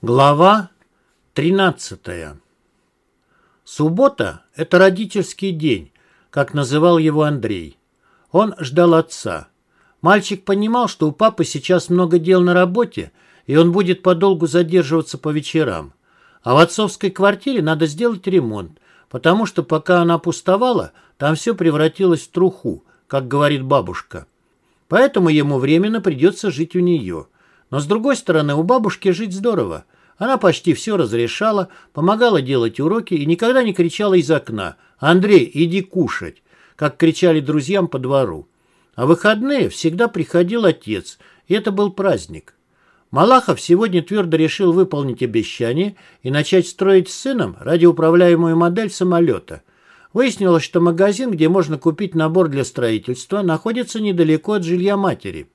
Глава 13. Суббота – это родительский день, как называл его Андрей. Он ждал отца. Мальчик понимал, что у папы сейчас много дел на работе, и он будет подолгу задерживаться по вечерам. А в отцовской квартире надо сделать ремонт, потому что пока она пустовала, там все превратилось в труху, как говорит бабушка. Поэтому ему временно придется жить у нее – но, с другой стороны, у бабушки жить здорово. Она почти все разрешала, помогала делать уроки и никогда не кричала из окна «Андрей, иди кушать», как кричали друзьям по двору. А выходные всегда приходил отец, и это был праздник. Малахов сегодня твердо решил выполнить обещание и начать строить с сыном радиоуправляемую модель самолета. Выяснилось, что магазин, где можно купить набор для строительства, находится недалеко от жилья матери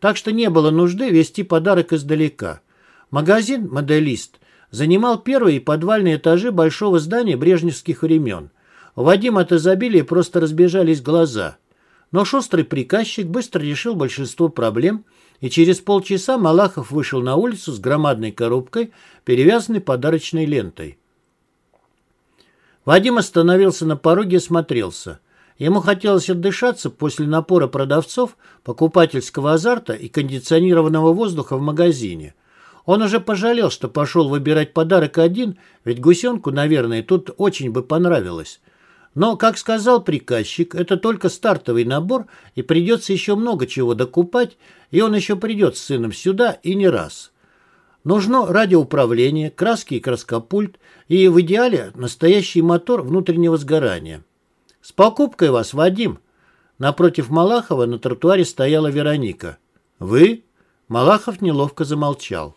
так что не было нужды вести подарок издалека. Магазин «Моделист» занимал первые подвальные этажи большого здания брежневских времен. У Вадима от изобилия просто разбежались глаза. Но шустрый приказчик быстро решил большинство проблем, и через полчаса Малахов вышел на улицу с громадной коробкой, перевязанной подарочной лентой. Вадим остановился на пороге и смотрелся. Ему хотелось отдышаться после напора продавцов, покупательского азарта и кондиционированного воздуха в магазине. Он уже пожалел, что пошел выбирать подарок один, ведь гусенку, наверное, тут очень бы понравилось. Но, как сказал приказчик, это только стартовый набор, и придется еще много чего докупать, и он еще придет с сыном сюда и не раз. Нужно радиоуправление, краски и краскопульт, и в идеале настоящий мотор внутреннего сгорания. «С покупкой вас, Вадим!» Напротив Малахова на тротуаре стояла Вероника. «Вы?» Малахов неловко замолчал.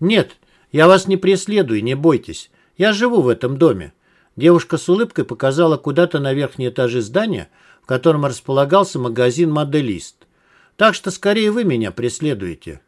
«Нет, я вас не преследую, не бойтесь. Я живу в этом доме». Девушка с улыбкой показала куда-то на верхние этажи здания, в котором располагался магазин «Моделист». «Так что скорее вы меня преследуете».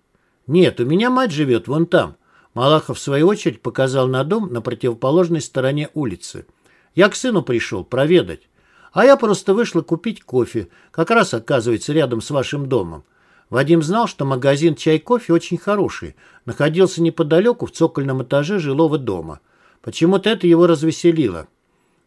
«Нет, у меня мать живет вон там». Малахов, в свою очередь, показал на дом на противоположной стороне улицы. Я к сыну пришел проведать. А я просто вышла купить кофе, как раз оказывается рядом с вашим домом. Вадим знал, что магазин «Чай-кофе» очень хороший, находился неподалеку в цокольном этаже жилого дома. Почему-то это его развеселило.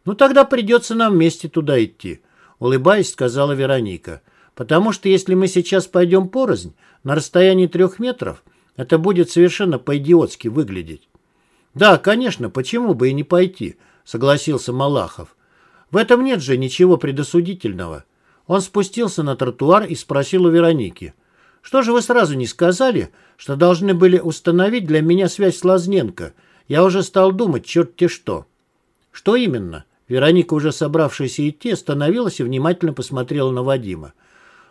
«Ну тогда придется нам вместе туда идти», — улыбаясь, сказала Вероника. «Потому что если мы сейчас пойдем порознь, на расстоянии трех метров, это будет совершенно по-идиотски выглядеть». «Да, конечно, почему бы и не пойти?» Согласился Малахов. В этом нет же ничего предосудительного. Он спустился на тротуар и спросил у Вероники. «Что же вы сразу не сказали, что должны были установить для меня связь с Лазненко? Я уже стал думать, черт-те что». «Что именно?» Вероника, уже собравшаяся идти, остановилась и внимательно посмотрела на Вадима.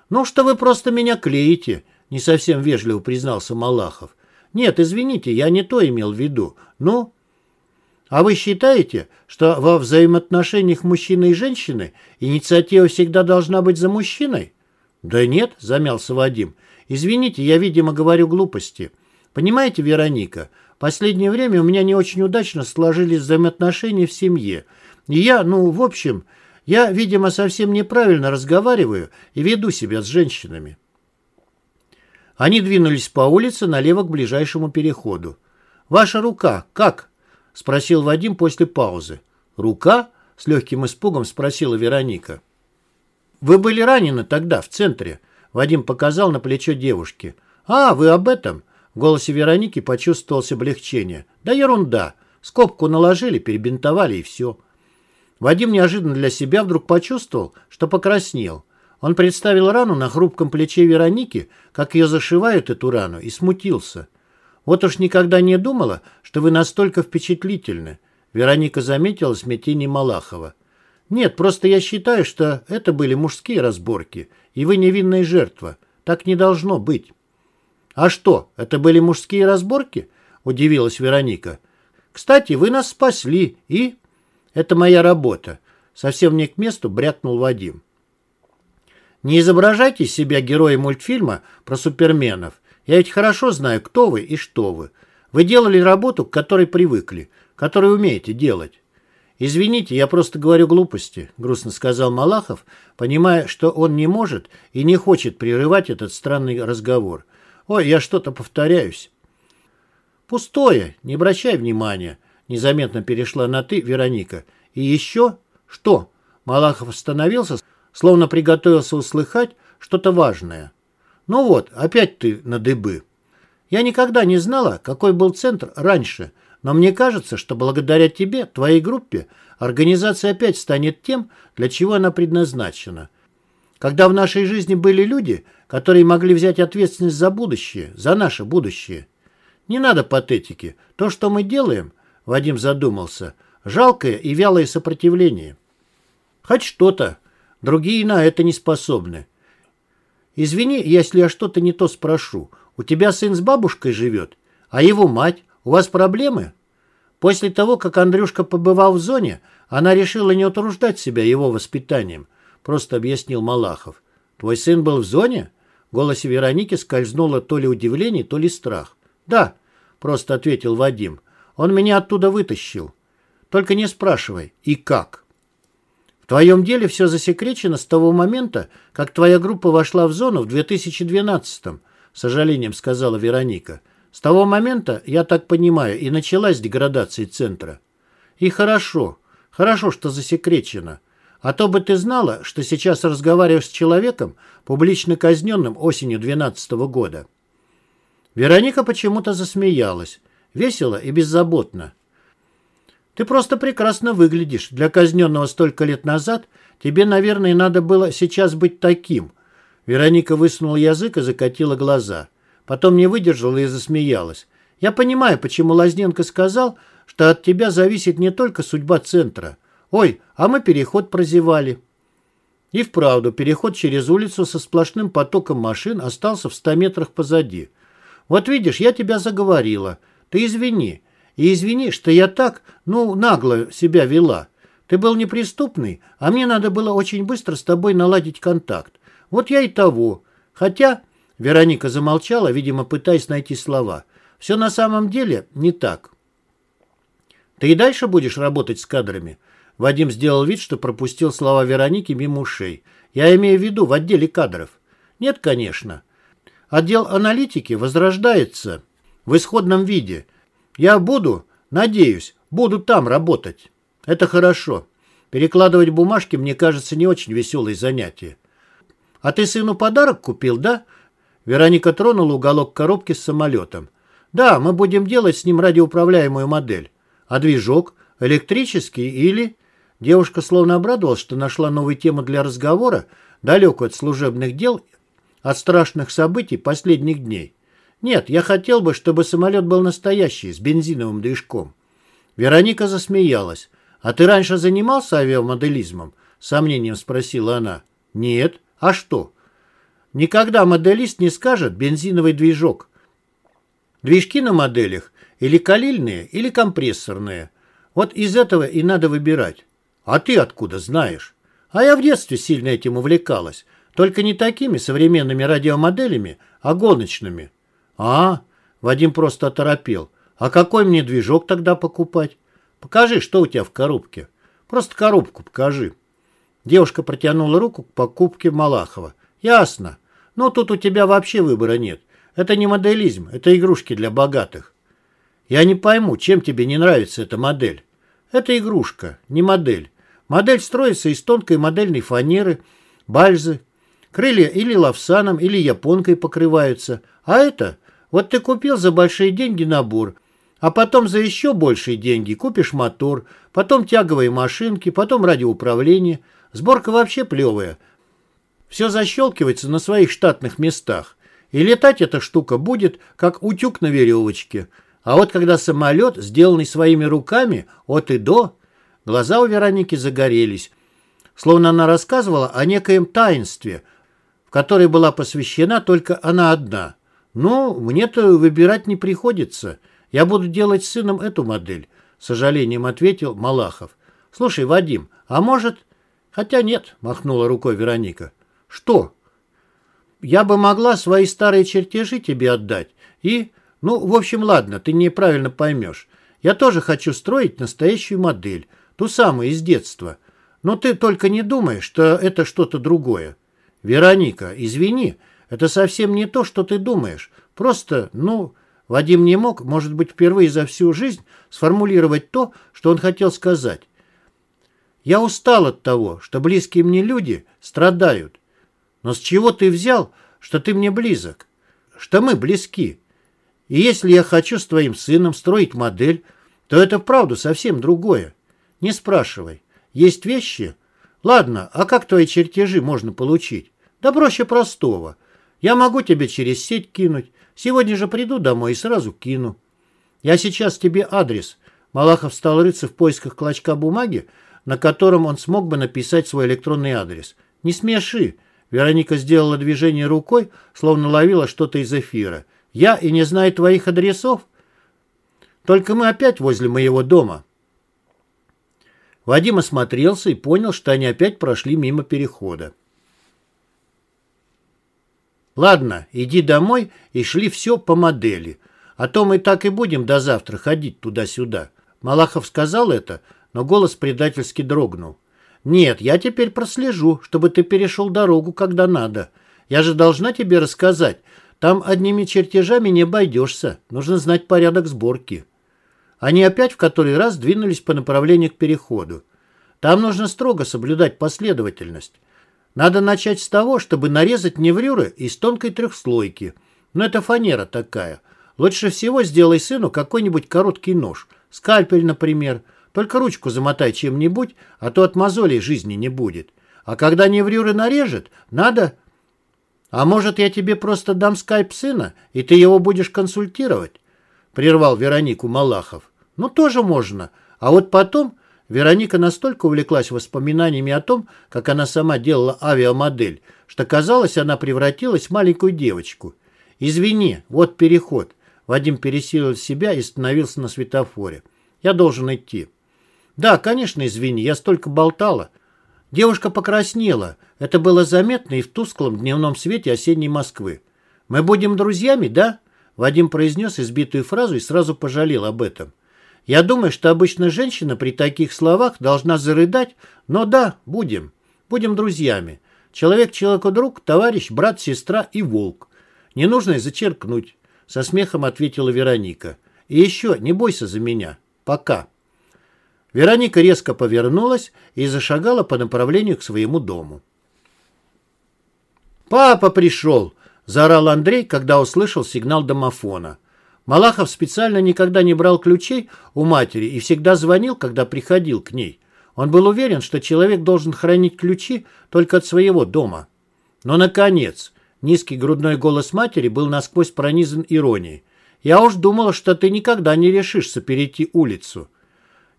«Ну, что вы просто меня клеите», — не совсем вежливо признался Малахов. «Нет, извините, я не то имел в виду. Ну, а вы считаете, что во взаимоотношениях мужчины и женщины инициатива всегда должна быть за мужчиной? Да нет, замялся Вадим. Извините, я, видимо, говорю глупости. Понимаете, Вероника, последнее время у меня не очень удачно сложились взаимоотношения в семье. И я, ну, в общем, я, видимо, совсем неправильно разговариваю и веду себя с женщинами. Они двинулись по улице налево к ближайшему переходу. «Ваша рука как?» — спросил Вадим после паузы. «Рука?» — с легким испугом спросила Вероника. «Вы были ранены тогда, в центре», — Вадим показал на плечо девушки. «А, вы об этом?» В голосе Вероники почувствовалось облегчение. «Да ерунда. Скобку наложили, перебинтовали и все». Вадим неожиданно для себя вдруг почувствовал, что покраснел. Он представил рану на хрупком плече Вероники, как ее зашивают эту рану, и смутился. Вот уж никогда не думала, что вы настолько впечатлительны. Вероника заметила смятение Малахова. Нет, просто я считаю, что это были мужские разборки, и вы невинная жертва. Так не должно быть. А что, это были мужские разборки? Удивилась Вероника. Кстати, вы нас спасли, и... Это моя работа. Совсем не к месту брякнул Вадим. Не изображайте себя героем мультфильма про суперменов я ведь хорошо знаю, кто вы и что вы. Вы делали работу, к которой привыкли, которую умеете делать. «Извините, я просто говорю глупости», — грустно сказал Малахов, понимая, что он не может и не хочет прерывать этот странный разговор. «Ой, я что-то повторяюсь». Пустое, не обращай внимания. Незаметно перешла на «ты» Вероника. И еще? Что? Малахов остановился, словно приготовился услыхать что-то важное. Ну вот, опять ты на дыбы. Я никогда не знала, какой был центр раньше, но мне кажется, что благодаря тебе, твоей группе, организация опять станет тем, для чего она предназначена. Когда в нашей жизни были люди, которые могли взять ответственность за будущее, за наше будущее. Не надо патетики. То, что мы делаем, Вадим задумался, жалкое и вялое сопротивление. Хоть что-то. Другие на это не способны. Извини, если я что-то не то спрошу. У тебя сын с бабушкой живет? А его мать? У вас проблемы? После того, как Андрюшка побывал в зоне, она решила не утруждать себя его воспитанием, просто объяснил Малахов. Твой сын был в зоне? В голосе Вероники скользнуло то ли удивление, то ли страх. Да, просто ответил Вадим. Он меня оттуда вытащил. Только не спрашивай, и как? В твоем деле все засекречено с того момента, как твоя группа вошла в зону в 2012-м, с сожалением сказала Вероника. С того момента, я так понимаю, и началась деградация центра. И хорошо, хорошо, что засекречено. А то бы ты знала, что сейчас разговариваешь с человеком, публично казненным осенью 12 -го года. Вероника почему-то засмеялась. Весело и беззаботно. Ты просто прекрасно выглядишь. Для казненного столько лет назад тебе, наверное, надо было сейчас быть таким. Вероника высунула язык и закатила глаза. Потом не выдержала и засмеялась. Я понимаю, почему Лазненко сказал, что от тебя зависит не только судьба центра. Ой, а мы переход прозевали. И вправду, переход через улицу со сплошным потоком машин остался в ста метрах позади. Вот видишь, я тебя заговорила. Ты извини. И извини, что я так, ну, нагло себя вела. Ты был неприступный, а мне надо было очень быстро с тобой наладить контакт. Вот я и того. Хотя...» Вероника замолчала, видимо, пытаясь найти слова. «Все на самом деле не так». «Ты и дальше будешь работать с кадрами?» Вадим сделал вид, что пропустил слова Вероники мимо ушей. «Я имею в виду в отделе кадров». «Нет, конечно. Отдел аналитики возрождается в исходном виде – я буду, надеюсь, буду там работать. Это хорошо. Перекладывать бумажки, мне кажется, не очень веселое занятие. А ты сыну подарок купил, да? Вероника тронула уголок коробки с самолетом. Да, мы будем делать с ним радиоуправляемую модель. А движок? Электрический или... Девушка словно обрадовалась, что нашла новую тему для разговора, далекую от служебных дел, от страшных событий последних дней. Нет, я хотел бы, чтобы самолет был настоящий, с бензиновым движком. Вероника засмеялась. «А ты раньше занимался авиамоделизмом?» Сомнением спросила она. «Нет. А что?» «Никогда моделист не скажет бензиновый движок. Движки на моделях или калильные, или компрессорные. Вот из этого и надо выбирать. А ты откуда знаешь? А я в детстве сильно этим увлекалась. Только не такими современными радиомоделями, а гоночными. «А?» Вадим просто оторопел. «А какой мне движок тогда покупать? Покажи, что у тебя в коробке. Просто коробку покажи». Девушка протянула руку к покупке Малахова. «Ясно. Но тут у тебя вообще выбора нет. Это не моделизм, это игрушки для богатых». «Я не пойму, чем тебе не нравится эта модель?» «Это игрушка, не модель. Модель строится из тонкой модельной фанеры, бальзы. Крылья или лавсаном, или японкой покрываются. А это вот ты купил за большие деньги набор, а потом за еще большие деньги купишь мотор, потом тяговые машинки, потом радиоуправление. Сборка вообще плевая. Все защелкивается на своих штатных местах. И летать эта штука будет, как утюг на веревочке. А вот когда самолет, сделанный своими руками, от и до, глаза у Вероники загорелись, словно она рассказывала о некоем таинстве, в которое была посвящена только она одна. «Ну, мне-то выбирать не приходится. Я буду делать с сыном эту модель», — с сожалением ответил Малахов. «Слушай, Вадим, а может...» «Хотя нет», — махнула рукой Вероника. «Что?» «Я бы могла свои старые чертежи тебе отдать. И... Ну, в общем, ладно, ты неправильно поймешь. Я тоже хочу строить настоящую модель, ту самую из детства. Но ты только не думай, что это что-то другое. Вероника, извини, это совсем не то, что ты думаешь. Просто, ну, Вадим не мог, может быть, впервые за всю жизнь сформулировать то, что он хотел сказать. «Я устал от того, что близкие мне люди страдают. Но с чего ты взял, что ты мне близок? Что мы близки? И если я хочу с твоим сыном строить модель, то это вправду совсем другое. Не спрашивай. Есть вещи? Ладно, а как твои чертежи можно получить? Да проще простого. Я могу тебе через сеть кинуть. Сегодня же приду домой и сразу кину. Я сейчас тебе адрес. Малахов стал рыться в поисках клочка бумаги, на котором он смог бы написать свой электронный адрес. Не смеши. Вероника сделала движение рукой, словно ловила что-то из эфира. Я и не знаю твоих адресов? Только мы опять возле моего дома. Вадим осмотрелся и понял, что они опять прошли мимо перехода. Ладно, иди домой и шли все по модели. А то мы так и будем до завтра ходить туда-сюда. Малахов сказал это, но голос предательски дрогнул. Нет, я теперь прослежу, чтобы ты перешел дорогу, когда надо. Я же должна тебе рассказать. Там одними чертежами не обойдешься. Нужно знать порядок сборки. Они опять в который раз двинулись по направлению к переходу. Там нужно строго соблюдать последовательность. Надо начать с того, чтобы нарезать неврюры из тонкой трехслойки. Но это фанера такая. Лучше всего сделай сыну какой-нибудь короткий нож. Скальпель, например. Только ручку замотай чем-нибудь, а то от мозолей жизни не будет. А когда неврюры нарежет, надо... А может, я тебе просто дам скайп сына, и ты его будешь консультировать? прервал Веронику Малахов. «Ну, тоже можно. А вот потом...» Вероника настолько увлеклась воспоминаниями о том, как она сама делала авиамодель, что, казалось, она превратилась в маленькую девочку. «Извини, вот переход». Вадим пересилил себя и остановился на светофоре. «Я должен идти». «Да, конечно, извини, я столько болтала». Девушка покраснела. Это было заметно и в тусклом дневном свете осенней Москвы. «Мы будем друзьями, да?» Вадим произнес избитую фразу и сразу пожалел об этом. Я думаю, что обычно женщина при таких словах должна зарыдать, но да, будем. Будем друзьями. Человек человеку друг, товарищ, брат, сестра и волк. Не нужно зачеркнуть, со смехом ответила Вероника. И еще не бойся за меня. Пока. Вероника резко повернулась и зашагала по направлению к своему дому. «Папа пришел!» Заорал Андрей, когда услышал сигнал домофона. Малахов специально никогда не брал ключей у матери и всегда звонил, когда приходил к ней. Он был уверен, что человек должен хранить ключи только от своего дома. Но, наконец, низкий грудной голос матери был насквозь пронизан иронией. «Я уж думала, что ты никогда не решишься перейти улицу».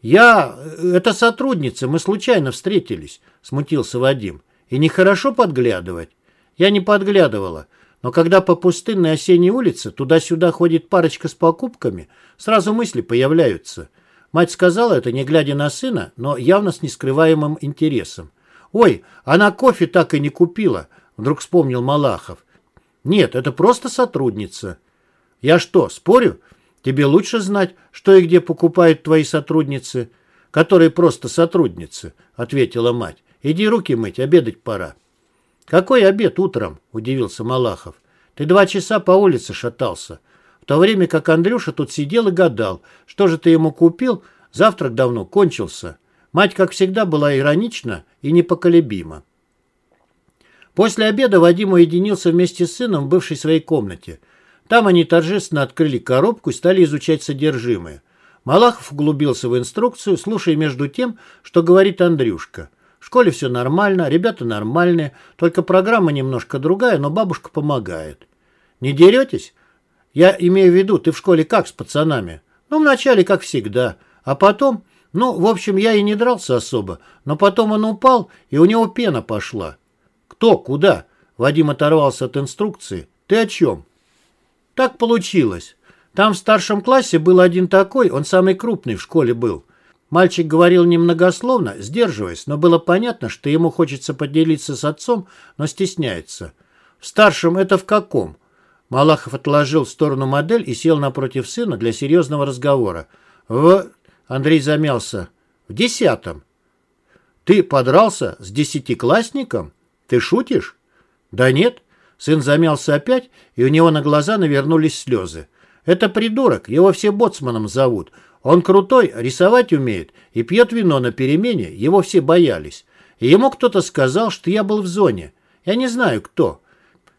«Я... это сотрудница, мы случайно встретились», — смутился Вадим. «И нехорошо подглядывать?» «Я не подглядывала. Но когда по пустынной осенней улице туда-сюда ходит парочка с покупками, сразу мысли появляются. Мать сказала это, не глядя на сына, но явно с нескрываемым интересом. «Ой, она кофе так и не купила», — вдруг вспомнил Малахов. «Нет, это просто сотрудница». «Я что, спорю? Тебе лучше знать, что и где покупают твои сотрудницы, которые просто сотрудницы», — ответила мать. «Иди руки мыть, обедать пора». «Какой обед утром?» – удивился Малахов. «Ты два часа по улице шатался, в то время как Андрюша тут сидел и гадал, что же ты ему купил, завтрак давно кончился». Мать, как всегда, была иронична и непоколебима. После обеда Вадим уединился вместе с сыном в бывшей своей комнате. Там они торжественно открыли коробку и стали изучать содержимое. Малахов углубился в инструкцию, слушая между тем, что говорит Андрюшка. В школе все нормально, ребята нормальные, только программа немножко другая, но бабушка помогает. Не деретесь? Я имею в виду, ты в школе как с пацанами? Ну, вначале как всегда, а потом... Ну, в общем, я и не дрался особо, но потом он упал, и у него пена пошла. Кто? Куда? Вадим оторвался от инструкции. Ты о чем? Так получилось. Там в старшем классе был один такой, он самый крупный в школе был. Мальчик говорил немногословно, сдерживаясь, но было понятно, что ему хочется поделиться с отцом, но стесняется. «В старшем это в каком?» Малахов отложил в сторону модель и сел напротив сына для серьезного разговора. «В...» Андрей замялся. «В десятом». «Ты подрался с десятиклассником? Ты шутишь?» «Да нет». Сын замялся опять, и у него на глаза навернулись слезы. Это придурок, его все боцманом зовут. Он крутой, рисовать умеет и пьет вино на перемене, его все боялись. И ему кто-то сказал, что я был в зоне. Я не знаю, кто.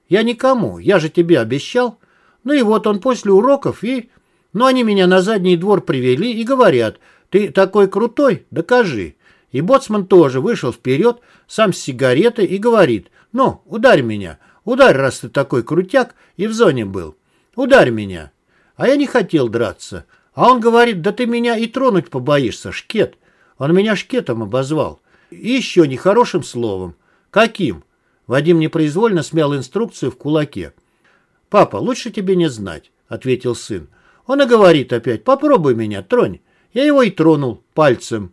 Я никому, я же тебе обещал. Ну и вот он после уроков и... Ну они меня на задний двор привели и говорят, ты такой крутой, докажи. И боцман тоже вышел вперед, сам с сигаретой и говорит, ну, ударь меня, ударь, раз ты такой крутяк и в зоне был. Ударь меня. А я не хотел драться. А он говорит, да ты меня и тронуть побоишься, шкет. Он меня шкетом обозвал. И еще нехорошим словом. Каким? Вадим непроизвольно смял инструкцию в кулаке. «Папа, лучше тебе не знать», — ответил сын. Он и говорит опять, попробуй меня, тронь. Я его и тронул пальцем.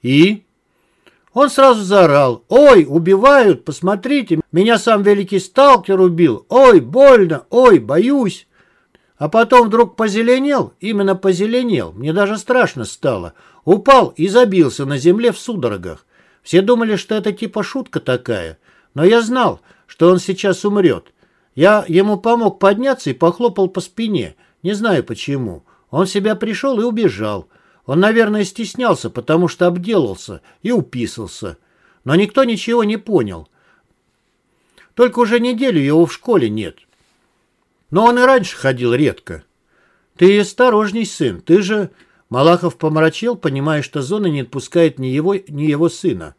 И? Он сразу заорал. «Ой, убивают, посмотрите, меня сам великий сталкер убил. Ой, больно, ой, боюсь». А потом вдруг позеленел, именно позеленел, мне даже страшно стало. Упал и забился на земле в судорогах. Все думали, что это типа шутка такая. Но я знал, что он сейчас умрет. Я ему помог подняться и похлопал по спине. Не знаю почему. Он себя пришел и убежал. Он, наверное, стеснялся, потому что обделался и уписался. Но никто ничего не понял. Только уже неделю его в школе нет. Но он и раньше ходил редко. Ты осторожней, сын, ты же... Малахов помрачел, понимая, что зона не отпускает ни его, ни его сына.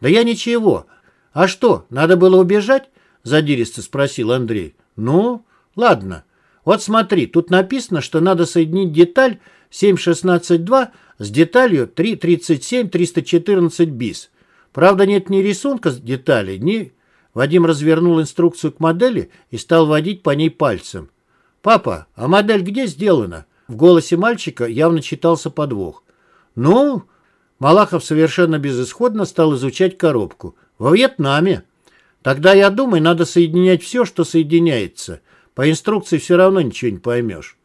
«Да я ничего. А что, надо было убежать?» — задиристо спросил Андрей. «Ну, ладно. Вот смотри, тут написано, что надо соединить деталь 7.16.2 с деталью 3.37.314 бис. Правда, нет ни рисунка с детали, ни... Вадим развернул инструкцию к модели и стал водить по ней пальцем. «Папа, а модель где сделана?» В голосе мальчика явно читался подвох. «Ну...» Малахов совершенно безысходно стал изучать коробку. «Во Вьетнаме. Тогда, я думаю, надо соединять все, что соединяется. По инструкции все равно ничего не поймешь».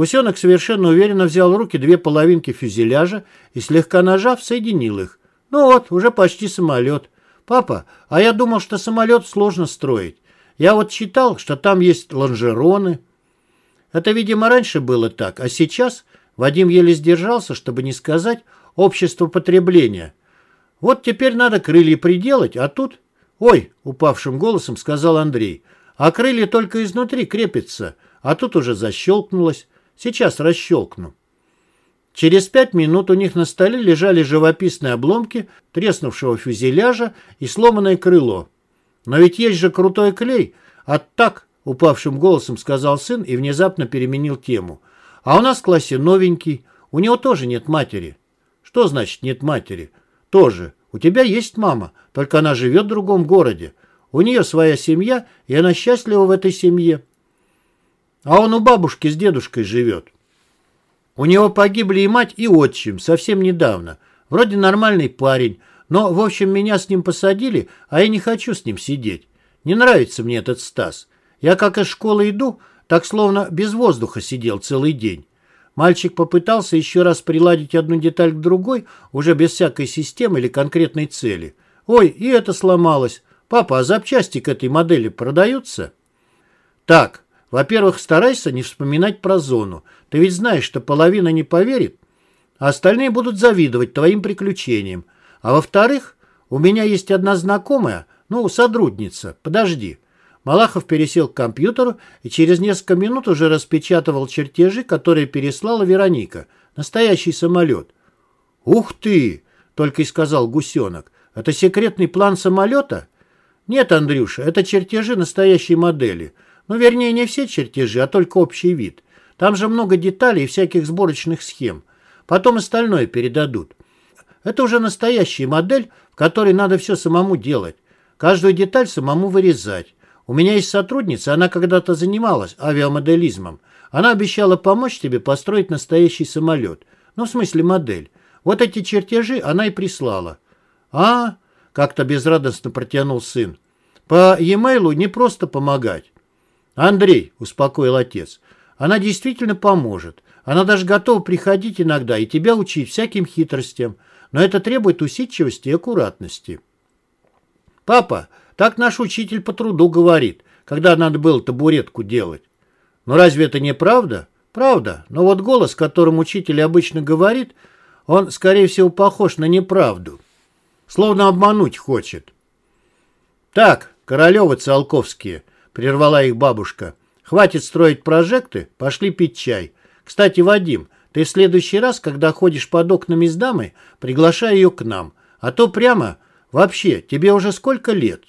Гусенок совершенно уверенно взял в руки две половинки фюзеляжа и, слегка нажав, соединил их. Ну вот, уже почти самолет. Папа, а я думал, что самолет сложно строить. Я вот читал, что там есть лонжероны. Это, видимо, раньше было так, а сейчас Вадим еле сдержался, чтобы не сказать общество потребления. Вот теперь надо крылья приделать, а тут... Ой, упавшим голосом сказал Андрей, а крылья только изнутри крепятся, а тут уже защелкнулось. Сейчас расщелкну. Через пять минут у них на столе лежали живописные обломки треснувшего фюзеляжа и сломанное крыло. «Но ведь есть же крутой клей!» «А так!» — упавшим голосом сказал сын и внезапно переменил тему. «А у нас в классе новенький. У него тоже нет матери». «Что значит нет матери?» «Тоже. У тебя есть мама, только она живет в другом городе. У нее своя семья, и она счастлива в этой семье. А он у бабушки с дедушкой живет. У него погибли и мать, и отчим совсем недавно. Вроде нормальный парень, но, в общем, меня с ним посадили, а я не хочу с ним сидеть. Не нравится мне этот Стас. Я как из школы иду, так словно без воздуха сидел целый день. Мальчик попытался еще раз приладить одну деталь к другой, уже без всякой системы или конкретной цели. Ой, и это сломалось. Папа, а запчасти к этой модели продаются? Так, во-первых, старайся не вспоминать про зону. Ты ведь знаешь, что половина не поверит, а остальные будут завидовать твоим приключениям. А во-вторых, у меня есть одна знакомая, ну, сотрудница. Подожди. Малахов пересел к компьютеру и через несколько минут уже распечатывал чертежи, которые переслала Вероника. Настоящий самолет. «Ух ты!» — только и сказал Гусенок. «Это секретный план самолета?» «Нет, Андрюша, это чертежи настоящей модели». Ну, вернее, не все чертежи, а только общий вид. Там же много деталей и всяких сборочных схем. Потом остальное передадут. Это уже настоящая модель, в которой надо все самому делать. Каждую деталь самому вырезать. У меня есть сотрудница, она когда-то занималась авиамоделизмом. Она обещала помочь тебе построить настоящий самолет. Ну, в смысле модель. Вот эти чертежи она и прислала. А, как-то безрадостно протянул сын. По e-mail не просто помогать. «Андрей», — успокоил отец, — «она действительно поможет. Она даже готова приходить иногда и тебя учить всяким хитростям, но это требует усидчивости и аккуратности». «Папа, так наш учитель по труду говорит, когда надо было табуретку делать». Ну разве это не правда? Правда, но вот голос, которым учитель обычно говорит, он, скорее всего, похож на неправду. Словно обмануть хочет. Так, Королевы Циолковские, прервала их бабушка. Хватит строить прожекты, пошли пить чай. Кстати, Вадим, ты в следующий раз, когда ходишь под окнами с дамой, приглашай ее к нам. А то прямо... Вообще, тебе уже сколько лет?